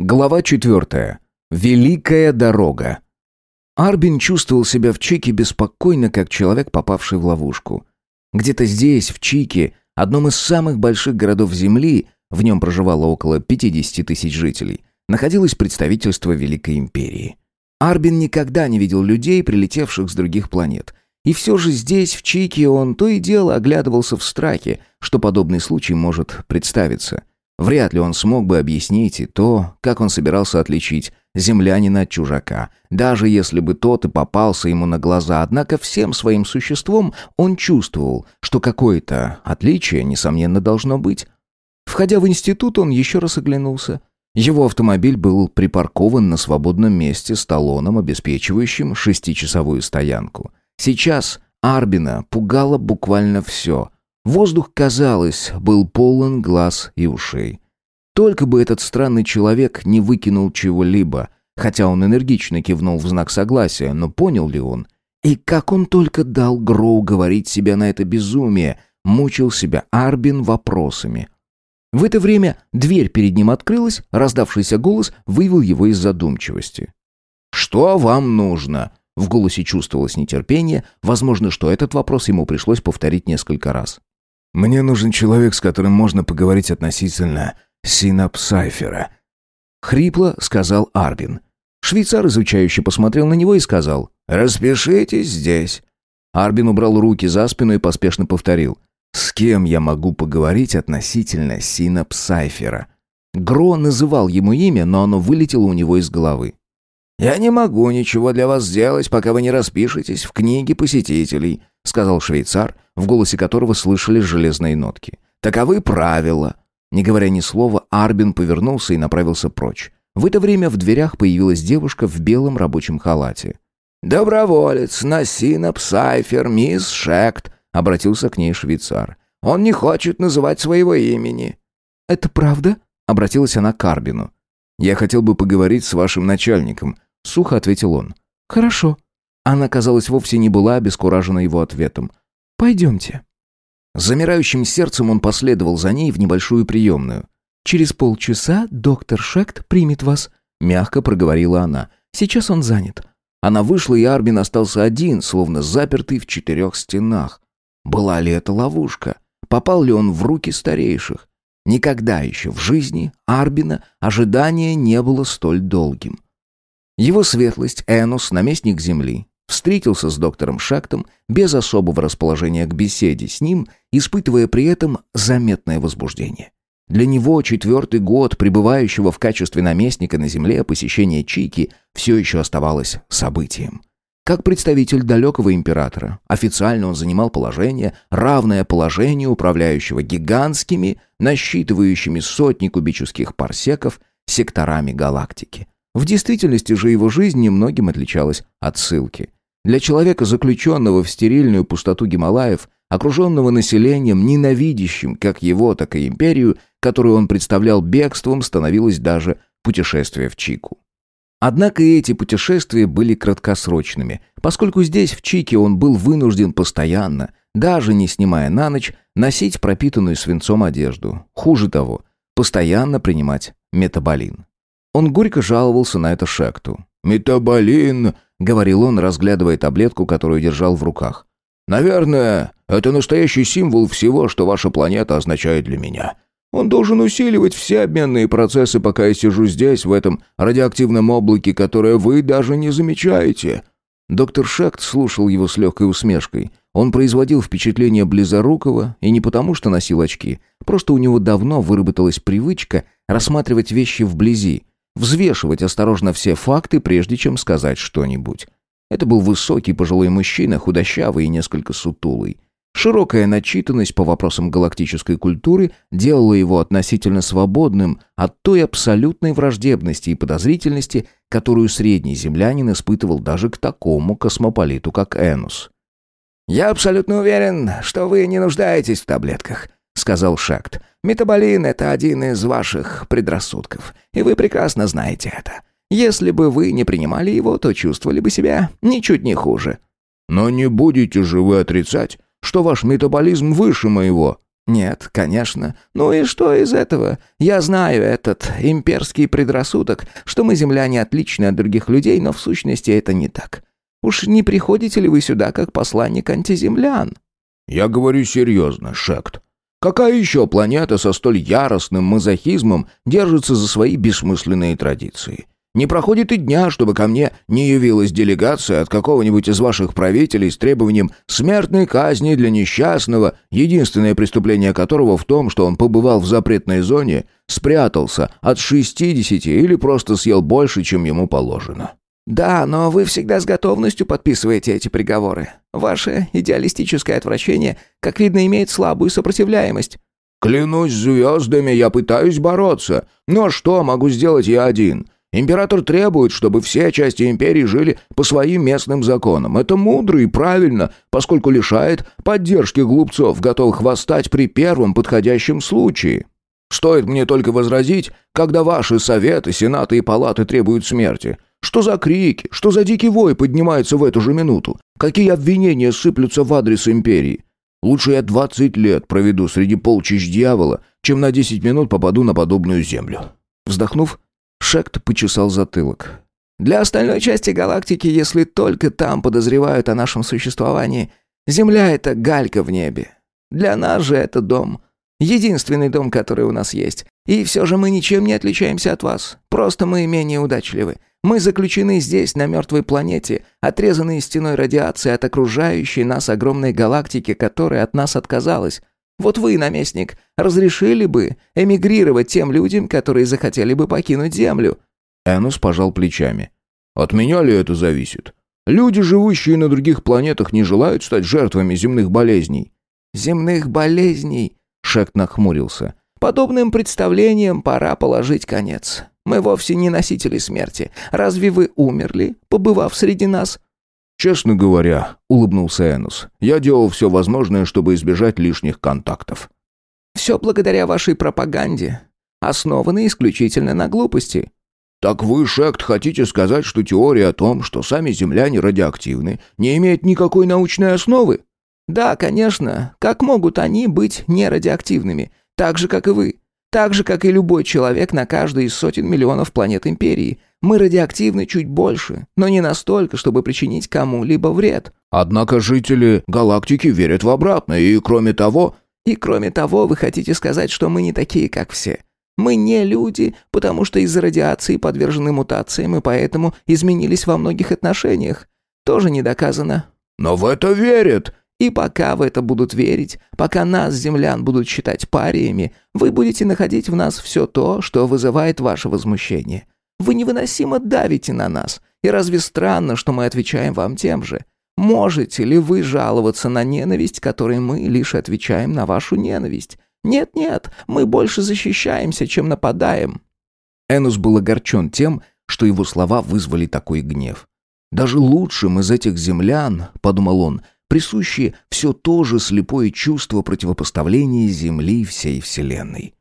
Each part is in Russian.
Глава четвертая. Великая дорога. Арбин чувствовал себя в Чике беспокойно, как человек, попавший в ловушку. Где-то здесь, в Чике, одном из самых больших городов Земли, в нем проживало около 50 тысяч жителей, находилось представительство Великой Империи. Арбин никогда не видел людей, прилетевших с других планет. И все же здесь, в Чике, он то и дело оглядывался в страхе, что подобный случай может представиться – Вряд ли он смог бы объяснить и то, как он собирался отличить землянина от чужака, даже если бы тот и попался ему на глаза, однако всем своим существом он чувствовал, что какое-то отличие, несомненно, должно быть. Входя в институт, он еще раз оглянулся. Его автомобиль был припаркован на свободном месте с талоном, обеспечивающим шестичасовую стоянку. Сейчас Арбина пугало буквально все. Воздух, казалось, был полон глаз и ушей. Только бы этот странный человек не выкинул чего-либо, хотя он энергично кивнул в знак согласия, но понял ли он? И как он только дал Гроу говорить себя на это безумие, мучил себя Арбин вопросами. В это время дверь перед ним открылась, раздавшийся голос вывел его из задумчивости. «Что вам нужно?» В голосе чувствовалось нетерпение, возможно, что этот вопрос ему пришлось повторить несколько раз. Мне нужен человек, с которым можно поговорить относительно синапсайфера. Хрипло сказал Арбин. Швейцар изучающе посмотрел на него и сказал «Распишитесь здесь». Арбин убрал руки за спину и поспешно повторил «С кем я могу поговорить относительно синапсайфера?» Гро называл ему имя, но оно вылетело у него из головы. «Я не могу ничего для вас сделать, пока вы не распишетесь в книге посетителей», сказал швейцар, в голосе которого слышались железные нотки. «Таковы правила». Не говоря ни слова, Арбин повернулся и направился прочь. В это время в дверях появилась девушка в белом рабочем халате. «Доброволец, Насина Псайфер, мисс Шект», — обратился к ней швейцар. «Он не хочет называть своего имени». «Это правда?» — обратилась она к Арбину. «Я хотел бы поговорить с вашим начальником», — сухо ответил он. «Хорошо». Она, казалось, вовсе не была обескуражена его ответом. «Пойдемте». Замирающим сердцем он последовал за ней в небольшую приемную. «Через полчаса доктор Шект примет вас», — мягко проговорила она. «Сейчас он занят». Она вышла, и Арбин остался один, словно запертый в четырех стенах. Была ли это ловушка? Попал ли он в руки старейших? Никогда еще в жизни Арбина ожидание не было столь долгим. Его светлость Энус, наместник земли, встретился с доктором Шактом без особого расположения к беседе с ним, испытывая при этом заметное возбуждение. Для него четвертый год пребывающего в качестве наместника на земле посещение Чики все еще оставалось событием. Как представитель далекого императора, официально он занимал положение, равное положению управляющего гигантскими, насчитывающими сотни кубических парсеков, секторами галактики. В действительности же его жизнь немногим отличалась от ссылки. Для человека, заключенного в стерильную пустоту Гималаев, окруженного населением, ненавидящим как его, так и империю, которую он представлял бегством, становилось даже путешествие в Чику. Однако и эти путешествия были краткосрочными, поскольку здесь, в Чике, он был вынужден постоянно, даже не снимая на ночь, носить пропитанную свинцом одежду. Хуже того, постоянно принимать метаболин. Он горько жаловался на это Шекту. «Метаболин!» — говорил он, разглядывая таблетку, которую держал в руках. «Наверное, это настоящий символ всего, что ваша планета означает для меня. Он должен усиливать все обменные процессы, пока я сижу здесь, в этом радиоактивном облаке, которое вы даже не замечаете». Доктор Шект слушал его с легкой усмешкой. Он производил впечатление близорукого, и не потому, что носил очки. Просто у него давно выработалась привычка рассматривать вещи вблизи, взвешивать осторожно все факты, прежде чем сказать что-нибудь. Это был высокий пожилой мужчина, худощавый и несколько сутулый. Широкая начитанность по вопросам галактической культуры делала его относительно свободным от той абсолютной враждебности и подозрительности, которую средний землянин испытывал даже к такому космополиту, как Энус. «Я абсолютно уверен, что вы не нуждаетесь в таблетках», — сказал Шакт. «Метаболин — это один из ваших предрассудков, и вы прекрасно знаете это. Если бы вы не принимали его, то чувствовали бы себя ничуть не хуже». «Но не будете же вы отрицать, что ваш метаболизм выше моего?» Нет, конечно. Ну и что из этого? Я знаю этот имперский предрассудок, что мы, земляне, отличны от других людей, но в сущности это не так. Уж не приходите ли вы сюда как посланник антиземлян? Я говорю серьезно, Шект. Какая еще планета со столь яростным мазохизмом держится за свои бессмысленные традиции? Не проходит и дня, чтобы ко мне не явилась делегация от какого-нибудь из ваших правителей с требованием смертной казни для несчастного, единственное преступление которого в том, что он побывал в запретной зоне, спрятался от 60 или просто съел больше, чем ему положено. «Да, но вы всегда с готовностью подписываете эти приговоры. Ваше идеалистическое отвращение, как видно, имеет слабую сопротивляемость». «Клянусь звездами, я пытаюсь бороться. Но что могу сделать я один? Император требует, чтобы все части империи жили по своим местным законам. Это мудро и правильно, поскольку лишает поддержки глупцов, готовых восстать при первом подходящем случае. Стоит мне только возразить, когда ваши советы, сенаты и палаты требуют смерти. Что за крики, что за дикий вой поднимается в эту же минуту? Какие обвинения сыплются в адрес империи? Лучше я двадцать лет проведу среди полчищ дьявола, чем на десять минут попаду на подобную землю». Вздохнув, Шект почесал затылок. «Для остальной части галактики, если только там подозревают о нашем существовании, Земля — это галька в небе. Для нас же это дом. Единственный дом, который у нас есть. И все же мы ничем не отличаемся от вас. Просто мы менее удачливы. Мы заключены здесь, на мертвой планете, отрезанные стеной радиации от окружающей нас огромной галактики, которая от нас отказалась. Вот вы, наместник, разрешили бы эмигрировать тем людям, которые захотели бы покинуть Землю?» Энус пожал плечами. «От меня ли это зависит? Люди, живущие на других планетах, не желают стать жертвами земных болезней». «Земных болезней?» — Шект нахмурился. «Подобным представлениям пора положить конец. Мы вовсе не носители смерти. Разве вы умерли, побывав среди нас?» «Честно говоря», — улыбнулся Энус, — «я делал все возможное, чтобы избежать лишних контактов». «Все благодаря вашей пропаганде, основанной исключительно на глупости». «Так вы, Шект, хотите сказать, что теория о том, что сами земляне радиоактивны, не имеет никакой научной основы?» «Да, конечно. Как могут они быть нерадиоактивными? Так же, как и вы. Так же, как и любой человек на каждой из сотен миллионов планет Империи. Мы радиоактивны чуть больше, но не настолько, чтобы причинить кому-либо вред. Однако жители галактики верят в обратное, и кроме того... И кроме того, вы хотите сказать, что мы не такие, как все. Мы не люди, потому что из-за радиации подвержены мутациям и поэтому изменились во многих отношениях. Тоже не доказано. Но в это верят. И пока в это будут верить, пока нас, землян, будут считать париями, вы будете находить в нас все то, что вызывает ваше возмущение. Вы невыносимо давите на нас. И разве странно, что мы отвечаем вам тем же? Можете ли вы жаловаться на ненависть, которой мы лишь отвечаем на вашу ненависть? Нет-нет, мы больше защищаемся, чем нападаем». Энус был огорчен тем, что его слова вызвали такой гнев. «Даже лучшим из этих землян, — подумал он, — присуще все то же слепое чувство противопоставления Земли всей Вселенной».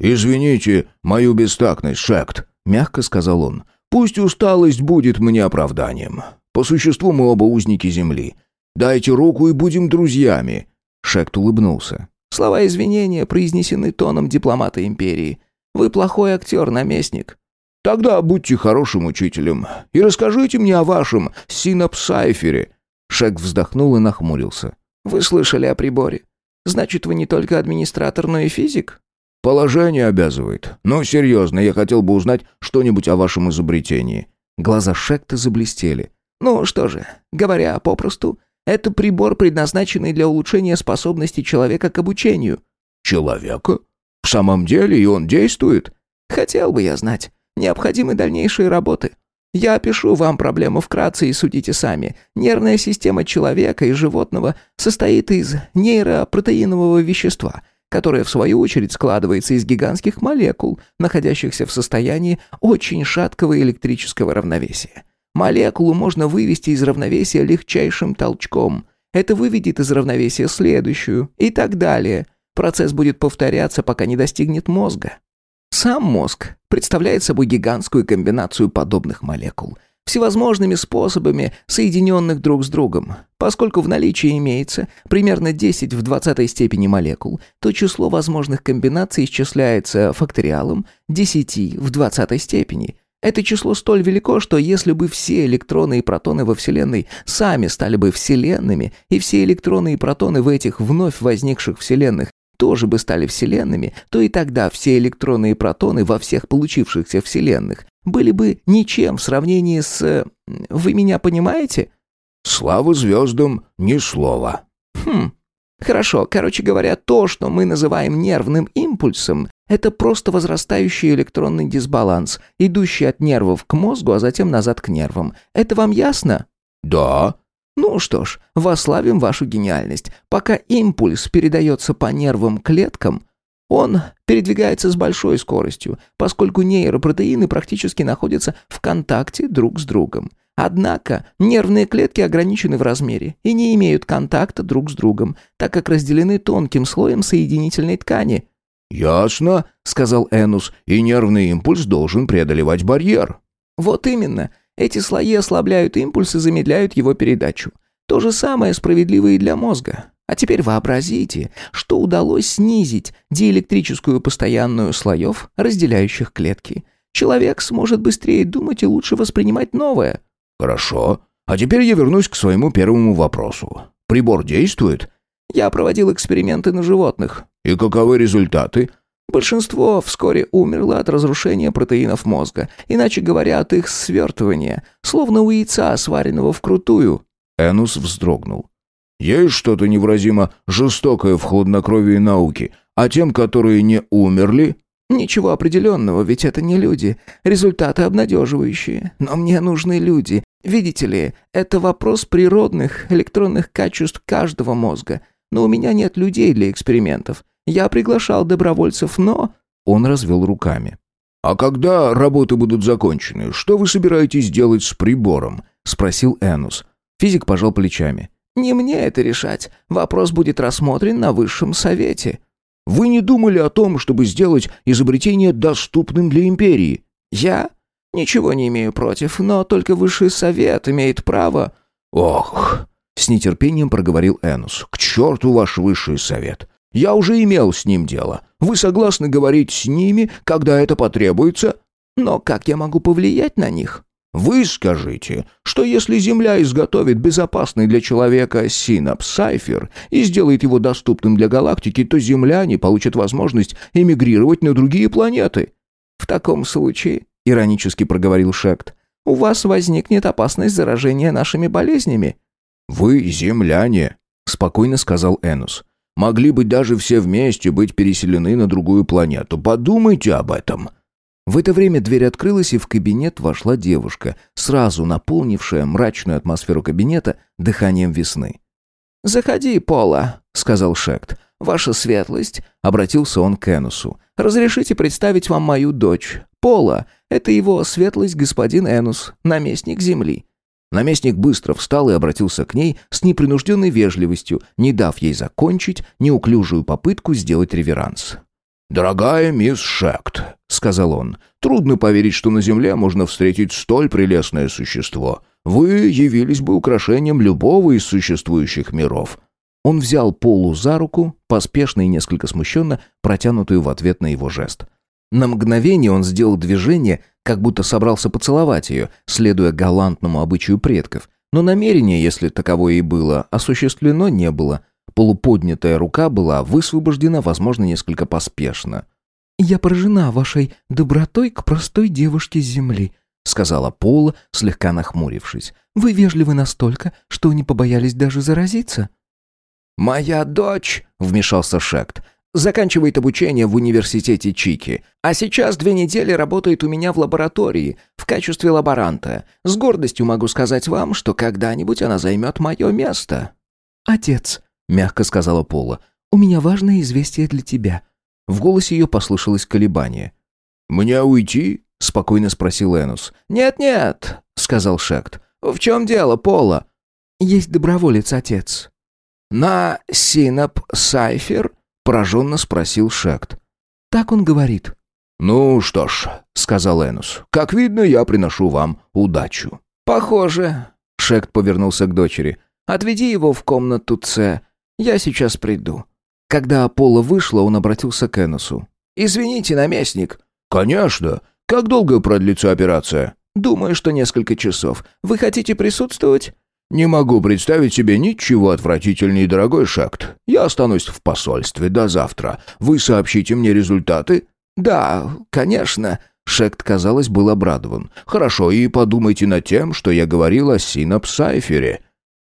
«Извините мою бестактность, Шект», — мягко сказал он. «Пусть усталость будет мне оправданием. По существу мы оба узники Земли. Дайте руку и будем друзьями». Шект улыбнулся. «Слова извинения произнесены тоном дипломата Империи. Вы плохой актер, наместник». «Тогда будьте хорошим учителем и расскажите мне о вашем синапсайфере». Шек вздохнул и нахмурился. «Вы слышали о приборе? Значит, вы не только администратор, но и физик?» «Положение обязывает. Но серьезно, я хотел бы узнать что-нибудь о вашем изобретении». Глаза Шекта заблестели. «Ну что же, говоря попросту, это прибор, предназначенный для улучшения способности человека к обучению». «Человека? В самом деле и он действует?» «Хотел бы я знать. Необходимы дальнейшие работы. Я опишу вам проблему вкратце и судите сами. Нервная система человека и животного состоит из нейропротеинового вещества – которая в свою очередь складывается из гигантских молекул, находящихся в состоянии очень шаткого электрического равновесия. Молекулу можно вывести из равновесия легчайшим толчком. Это выведет из равновесия следующую и так далее. Процесс будет повторяться, пока не достигнет мозга. Сам мозг представляет собой гигантскую комбинацию подобных молекул. всевозможными способами, соединенных друг с другом. Поскольку в наличии имеется примерно 10 в 20 степени молекул, то число возможных комбинаций исчисляется факториалом 10 в 20 степени. Это число столь велико, что если бы все электроны и протоны во Вселенной сами стали бы вселенными, и все электроны и протоны в этих вновь возникших вселенных тоже бы стали вселенными, то и тогда все электроны и протоны во всех получившихся вселенных были бы ничем в сравнении с... Э, вы меня понимаете? Слава звездам, ни слова. Хм. Хорошо, короче говоря, то, что мы называем нервным импульсом, это просто возрастающий электронный дисбаланс, идущий от нервов к мозгу, а затем назад к нервам. Это вам ясно? Да. Ну что ж, вославим вашу гениальность. Пока импульс передается по нервным клеткам, он передвигается с большой скоростью, поскольку нейропротеины практически находятся в контакте друг с другом. Однако нервные клетки ограничены в размере и не имеют контакта друг с другом, так как разделены тонким слоем соединительной ткани. «Ясно», — сказал Энус, — «и нервный импульс должен преодолевать барьер». «Вот именно. Эти слои ослабляют импульс и замедляют его передачу. То же самое справедливо и для мозга. А теперь вообразите, что удалось снизить диэлектрическую постоянную слоев, разделяющих клетки. Человек сможет быстрее думать и лучше воспринимать новое. Хорошо. А теперь я вернусь к своему первому вопросу. Прибор действует? Я проводил эксперименты на животных. И каковы результаты? Большинство вскоре умерло от разрушения протеинов мозга, иначе говоря, от их свертывания, словно у яйца, сваренного вкрутую». Энус вздрогнул. «Есть что-то невыразимо жестокое в хладнокровии науки, а тем, которые не умерли...» «Ничего определенного, ведь это не люди. Результаты обнадеживающие. Но мне нужны люди. Видите ли, это вопрос природных электронных качеств каждого мозга. Но у меня нет людей для экспериментов. Я приглашал добровольцев, но...» Он развел руками. «А когда работы будут закончены, что вы собираетесь делать с прибором?» — спросил Энус. Физик пожал плечами. «Не мне это решать. Вопрос будет рассмотрен на высшем совете». «Вы не думали о том, чтобы сделать изобретение доступным для империи?» «Я? Ничего не имею против, но только высший совет имеет право...» «Ох!» — с нетерпением проговорил Энус. «К черту ваш высший совет! Я уже имел с ним дело. Вы согласны говорить с ними, когда это потребуется? Но как я могу повлиять на них? Вы скажите, что если Земля изготовит безопасный для человека синапс-сайфер и сделает его доступным для галактики, то земляне получат возможность эмигрировать на другие планеты. В таком случае, иронически проговорил Шект, у вас возникнет опасность заражения нашими болезнями. Вы земляне, спокойно сказал Энус могли быть даже все вместе быть переселены на другую планету. Подумайте об этом». В это время дверь открылась, и в кабинет вошла девушка, сразу наполнившая мрачную атмосферу кабинета дыханием весны. «Заходи, Пола», — сказал Шект. «Ваша светлость», — обратился он к Энусу. «Разрешите представить вам мою дочь. Пола — это его светлость господин Энус, наместник Земли. Наместник быстро встал и обратился к ней с непринужденной вежливостью, не дав ей закончить неуклюжую попытку сделать реверанс. «Дорогая мисс Шект», — сказал он, — «трудно поверить, что на Земле можно встретить столь прелестное существо. Вы явились бы украшением любого из существующих миров». Он взял Полу за руку, поспешно и несколько смущенно, протянутую в ответ на его жест. На мгновение он сделал движение, как будто собрался поцеловать ее, следуя галантному обычаю предков. Но намерение, если таковое и было, осуществлено не было. Полуподнятая рука была высвобождена, возможно, несколько поспешно. «Я поражена вашей добротой к простой девушке с земли», сказала Пола, слегка нахмурившись. «Вы вежливы настолько, что не побоялись даже заразиться». «Моя дочь», — вмешался Шект, Заканчивает обучение в университете Чики. А сейчас две недели работает у меня в лаборатории в качестве лаборанта. С гордостью могу сказать вам, что когда-нибудь она займет мое место». «Отец», — мягко сказала Пола, — «у меня важное известие для тебя». В голосе ее послышалось колебание. «Мне уйти?» — спокойно спросил Энус. «Нет-нет», — сказал Шект. «В чем дело, Пола?» «Есть доброволец, отец». «На Синап Сайфер?» Пораженно спросил Шект. «Так он говорит». «Ну что ж», — сказал Энус, — «как видно, я приношу вам удачу». «Похоже». Шект повернулся к дочери. «Отведи его в комнату С. Я сейчас приду». Когда Аполло вышла, он обратился к Эносу. «Извините, наместник». «Конечно. Как долго продлится операция?» «Думаю, что несколько часов. Вы хотите присутствовать?» «Не могу представить себе ничего отвратительнее, дорогой Шакт. Я останусь в посольстве до завтра. Вы сообщите мне результаты?» «Да, конечно». Шект, казалось, был обрадован. «Хорошо, и подумайте над тем, что я говорил о синапсайфере».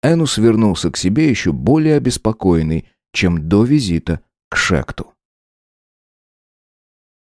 Энус вернулся к себе еще более обеспокоенный, чем до визита к Шекту.